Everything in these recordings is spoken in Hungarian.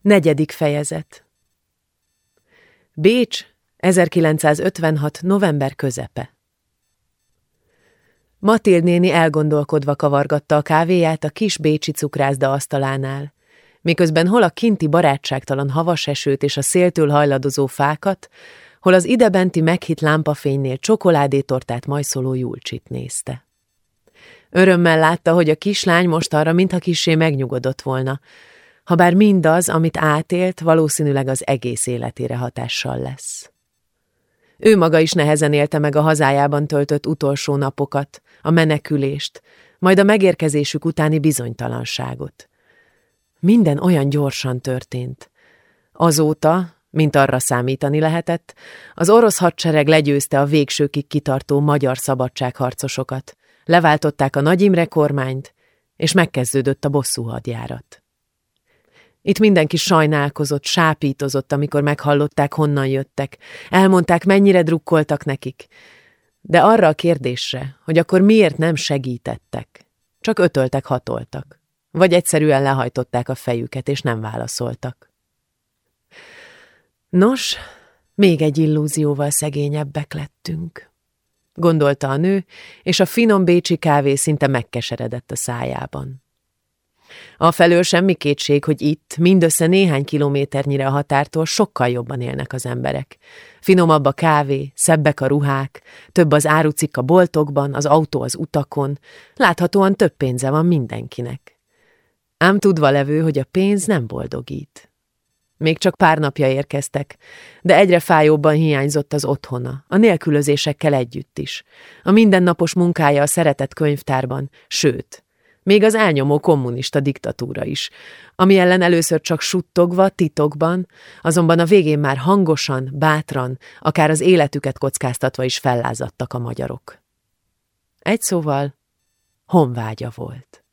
Negyedik fejezet Bécs, 1956. november közepe Matild néni elgondolkodva kavargatta a kávéját a kis bécsi cukrászda asztalánál, miközben hol a kinti barátságtalan havas esőt és a széltől hajladozó fákat, hol az idebenti meghitt lámpafénynél csokoládétortát majszoló Julcsit nézte. Örömmel látta, hogy a kislány most arra mintha kissé megnyugodott volna, habár mindaz, amit átélt, valószínűleg az egész életére hatással lesz. Ő maga is nehezen élte meg a hazájában töltött utolsó napokat, a menekülést, majd a megérkezésük utáni bizonytalanságot. Minden olyan gyorsan történt. Azóta, mint arra számítani lehetett, az orosz hadsereg legyőzte a végsőkig kitartó magyar szabadságharcosokat, leváltották a Nagy Imre kormányt, és megkezdődött a bosszú hadjárat. Itt mindenki sajnálkozott, sápítozott, amikor meghallották, honnan jöttek. Elmondták, mennyire drukkoltak nekik. De arra a kérdésre, hogy akkor miért nem segítettek, csak ötöltek, hatoltak. Vagy egyszerűen lehajtották a fejüket, és nem válaszoltak. Nos, még egy illúzióval szegényebbek lettünk, gondolta a nő, és a finom bécsi kávé szinte megkeseredett a szájában. Afelől semmi kétség, hogy itt, mindössze néhány kilométernyire a határtól sokkal jobban élnek az emberek. Finomabb a kávé, szebbek a ruhák, több az árucik a boltokban, az autó az utakon, láthatóan több pénze van mindenkinek. Ám tudva levő, hogy a pénz nem boldogít. Még csak pár napja érkeztek, de egyre fájóbban hiányzott az otthona, a nélkülözésekkel együtt is. A mindennapos munkája a szeretett könyvtárban, sőt, még az elnyomó kommunista diktatúra is, ami ellen először csak suttogva, titokban, azonban a végén már hangosan, bátran, akár az életüket kockáztatva is fellázadtak a magyarok. Egy szóval, honvágya volt.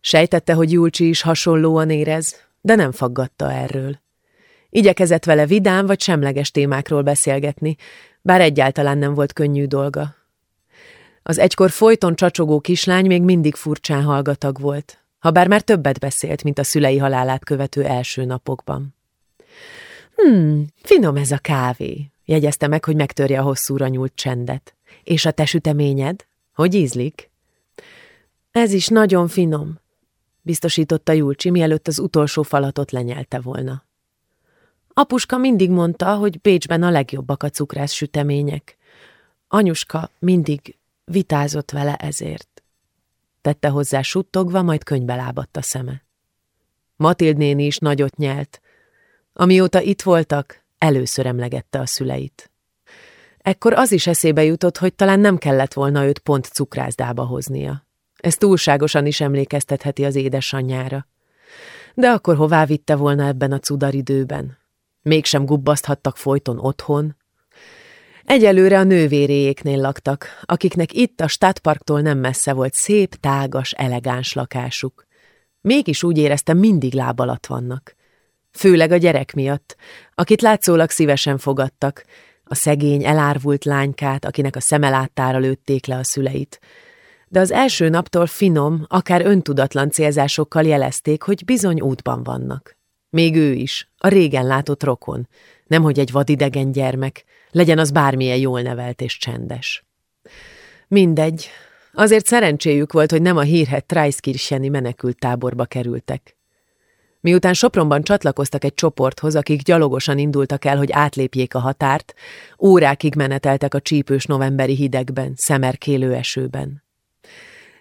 Sejtette, hogy Julcsi is hasonlóan érez, de nem faggatta erről. Igyekezett vele vidám vagy semleges témákról beszélgetni, bár egyáltalán nem volt könnyű dolga. Az egykor folyton csacsogó kislány még mindig furcsán hallgatag volt, ha bár már többet beszélt, mint a szülei halálát követő első napokban. Hmm, finom ez a kávé, jegyezte meg, hogy megtörje a hosszúra nyúlt csendet. És a te süteményed? Hogy ízlik? Ez is nagyon finom, biztosította Julcsi, mielőtt az utolsó falatot lenyelte volna. Apuska mindig mondta, hogy Bécsben a legjobbak a cukrász sütemények. Anyuska mindig Vitázott vele ezért. Tette hozzá suttogva, majd könybe lábadt a szeme. Matild néni is nagyot nyelt. Amióta itt voltak, először emlegette a szüleit. Ekkor az is eszébe jutott, hogy talán nem kellett volna őt pont cukrászdába hoznia. Ez túlságosan is emlékeztetheti az édesanyjára. De akkor hová vitte volna ebben a cudaridőben? Mégsem gubbaszthattak folyton otthon, Egyelőre a nővéréjéknél laktak, akiknek itt a stadtparktól nem messze volt szép, tágas, elegáns lakásuk. Mégis úgy éreztem, mindig láb alatt vannak. Főleg a gyerek miatt, akit látszólag szívesen fogadtak, a szegény, elárvult lánykát, akinek a szemeláttára lőtték le a szüleit. De az első naptól finom, akár öntudatlan célzásokkal jelezték, hogy bizony útban vannak. Még ő is, a régen látott rokon, nemhogy egy vadidegen gyermek, legyen az bármilyen jól nevelt és csendes. Mindegy, azért szerencséjük volt, hogy nem a hírhet Treiskircheni menekült táborba kerültek. Miután Sopronban csatlakoztak egy csoporthoz, akik gyalogosan indultak el, hogy átlépjék a határt, órákig meneteltek a csípős novemberi hidegben, szemerkélő esőben.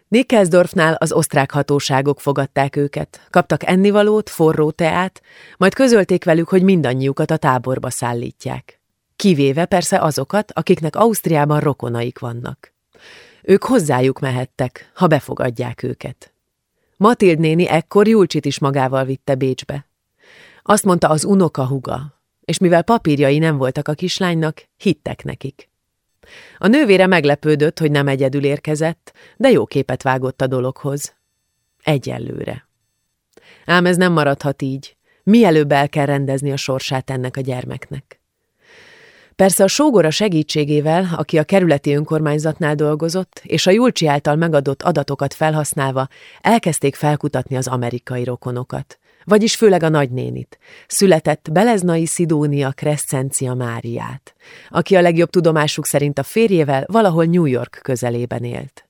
Nikkelsdorfnál az osztrák hatóságok fogadták őket, kaptak ennivalót, forró teát, majd közölték velük, hogy mindannyiukat a táborba szállítják kivéve persze azokat, akiknek Ausztriában rokonaik vannak. Ők hozzájuk mehettek, ha befogadják őket. Matild néni ekkor Julcsit is magával vitte Bécsbe. Azt mondta az unoka huga, és mivel papírjai nem voltak a kislánynak, hittek nekik. A nővére meglepődött, hogy nem egyedül érkezett, de jó képet vágott a dologhoz. Egyelőre. Ám ez nem maradhat így. Mielőbb el kell rendezni a sorsát ennek a gyermeknek. Persze a sógora segítségével, aki a kerületi önkormányzatnál dolgozott, és a Julcsi által megadott adatokat felhasználva elkezdték felkutatni az amerikai rokonokat. vagyis főleg a nagynénit, született Beleznai Szidónia Crescencia Máriát, aki a legjobb tudomásuk szerint a férjével valahol New York közelében élt.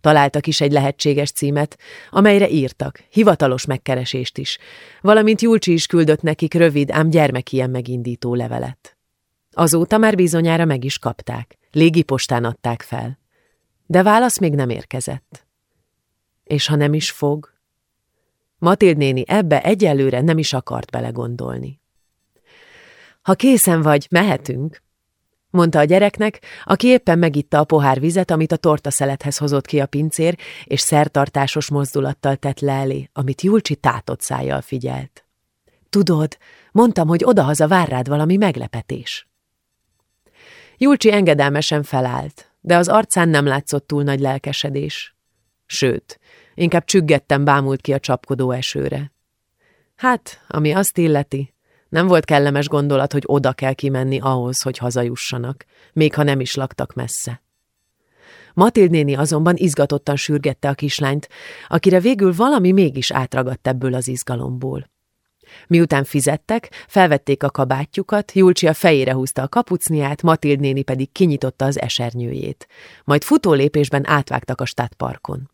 Találtak is egy lehetséges címet, amelyre írtak, hivatalos megkeresést is, valamint Julcsi is küldött nekik rövid, ám gyermekien megindító levelet. Azóta már bizonyára meg is kapták, légipostán adták fel. De válasz még nem érkezett. És ha nem is fog? Matild néni ebbe egyelőre nem is akart belegondolni. Ha készen vagy, mehetünk, mondta a gyereknek, aki éppen megitta a pohár vizet, amit a tortaszelethez hozott ki a pincér, és szertartásos mozdulattal tett le elé, amit Julcsi tátott szájjal figyelt. Tudod, mondtam, hogy odahaza vár rád valami meglepetés. Julcsi engedelmesen felállt, de az arcán nem látszott túl nagy lelkesedés. Sőt, inkább csüggettem bámult ki a csapkodó esőre. Hát, ami azt illeti, nem volt kellemes gondolat, hogy oda kell kimenni ahhoz, hogy hazajussanak, még ha nem is laktak messze. Matild néni azonban izgatottan sürgette a kislányt, akire végül valami mégis átragadt ebből az izgalomból. Miután fizettek, felvették a kabátjukat, Julcsi a fejére húzta a kapucniát, Matild néni pedig kinyitotta az esernyőjét. Majd futólépésben átvágtak a stadtparkon.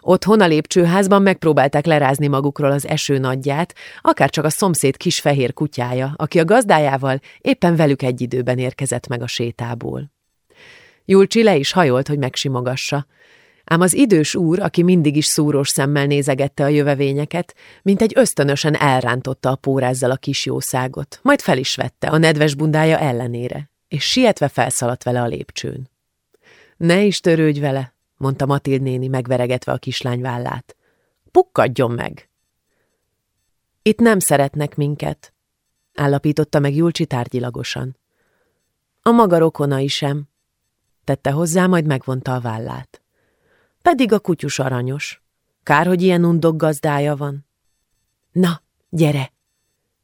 Otthon a lépcsőházban megpróbálták lerázni magukról az eső nagyját, akárcsak a szomszéd kis fehér kutyája, aki a gazdájával éppen velük egy időben érkezett meg a sétából. Julcsi le is hajolt, hogy megsimogassa, ám az idős úr, aki mindig is szúrós szemmel nézegette a jövevényeket, mint egy ösztönösen elrántotta a pórázzal a kis jószágot, majd fel is vette a nedves bundája ellenére, és sietve felszaladt vele a lépcsőn. Ne is törődj vele, mondta Matild néni megveregetve a kislány vállát. Pukkadjon meg! Itt nem szeretnek minket, állapította meg Julcsi tárgyilagosan. A maga rokonai sem, tette hozzá, majd megvonta a vállát. Pedig a kutyus aranyos. Kár, hogy ilyen undok gazdája van. Na, gyere!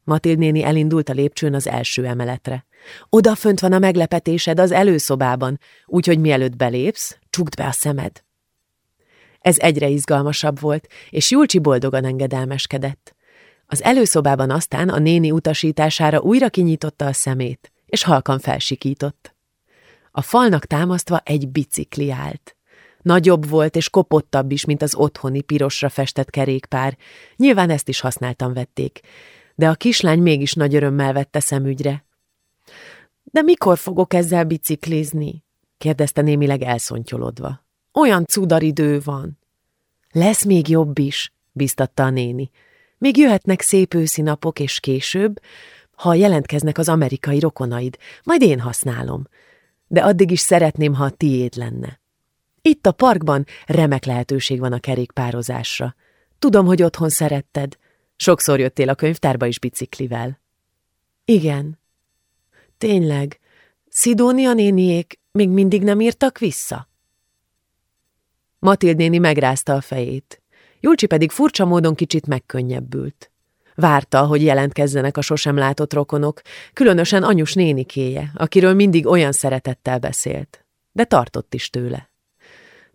Matild néni elindult a lépcsőn az első emeletre. Oda fönt van a meglepetésed az előszobában, úgyhogy mielőtt belépsz, csukd be a szemed. Ez egyre izgalmasabb volt, és Julcsi boldogan engedelmeskedett. Az előszobában aztán a néni utasítására újra kinyitotta a szemét, és halkan felsikított. A falnak támasztva egy bicikli állt. Nagyobb volt és kopottabb is, mint az otthoni pirosra festett kerékpár. Nyilván ezt is használtan vették, de a kislány mégis nagy örömmel vette szemügyre. De mikor fogok ezzel biciklizni? kérdezte némileg elszontyolodva. Olyan cudaridő van. Lesz még jobb is, biztatta a néni. Még jöhetnek szép őszi napok, és később, ha jelentkeznek az amerikai rokonaid, majd én használom. De addig is szeretném, ha a tiéd lenne. Itt a parkban remek lehetőség van a kerékpározásra. Tudom, hogy otthon szeretted. Sokszor jöttél a könyvtárba is biciklivel. Igen. Tényleg, Szidónia néniék még mindig nem írtak vissza? Matild néni megrázta a fejét. Julcsi pedig furcsa módon kicsit megkönnyebbült. Várta, hogy jelentkezzenek a sosem látott rokonok, különösen anyus nénikéje, akiről mindig olyan szeretettel beszélt. De tartott is tőle.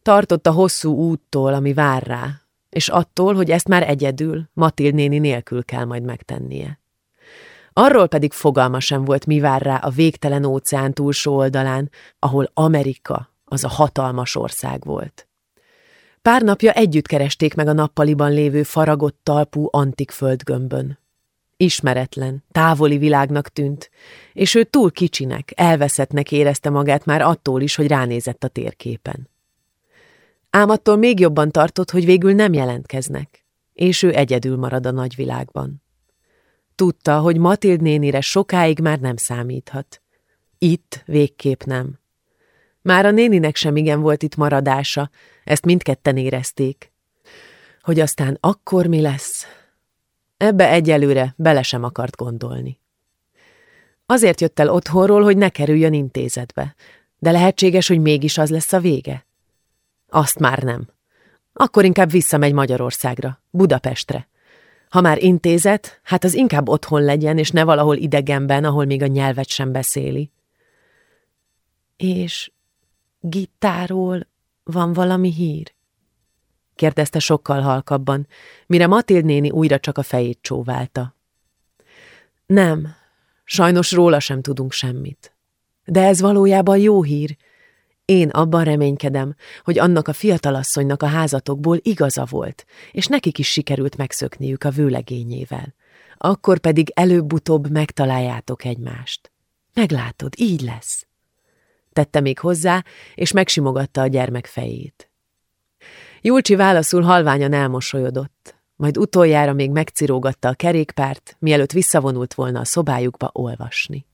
Tartott a hosszú úttól, ami vár rá, és attól, hogy ezt már egyedül, Matild néni nélkül kell majd megtennie. Arról pedig fogalma sem volt, mi vár rá a végtelen óceán túlsó oldalán, ahol Amerika az a hatalmas ország volt. Pár napja együtt keresték meg a nappaliban lévő faragott talpú antik földgömbön. Ismeretlen, távoli világnak tűnt, és ő túl kicsinek, elveszettnek érezte magát már attól is, hogy ránézett a térképen. Ám attól még jobban tartott, hogy végül nem jelentkeznek, és ő egyedül marad a nagyvilágban. Tudta, hogy Matild nénire sokáig már nem számíthat. Itt végképp nem. Már a néninek sem igen volt itt maradása, ezt mindketten érezték. Hogy aztán akkor mi lesz? Ebbe egyelőre bele sem akart gondolni. Azért jött el otthonról, hogy ne kerüljön intézetbe, de lehetséges, hogy mégis az lesz a vége. Azt már nem. Akkor inkább visszamegy Magyarországra, Budapestre. Ha már intézet, hát az inkább otthon legyen, és ne valahol idegenben, ahol még a nyelvet sem beszéli. És Gittáról van valami hír? kérdezte sokkal halkabban, mire Matild néni újra csak a fejét csóválta. Nem, sajnos róla sem tudunk semmit. De ez valójában jó hír. Én abban reménykedem, hogy annak a fiatalasszonynak a házatokból igaza volt, és nekik is sikerült megszökniük a vőlegényével. Akkor pedig előbb-utóbb megtaláljátok egymást. Meglátod, így lesz. Tette még hozzá, és megsimogatta a gyermek fejét. Julcsi válaszul halványan elmosolyodott, majd utoljára még megcirógatta a kerékpárt, mielőtt visszavonult volna a szobájukba olvasni.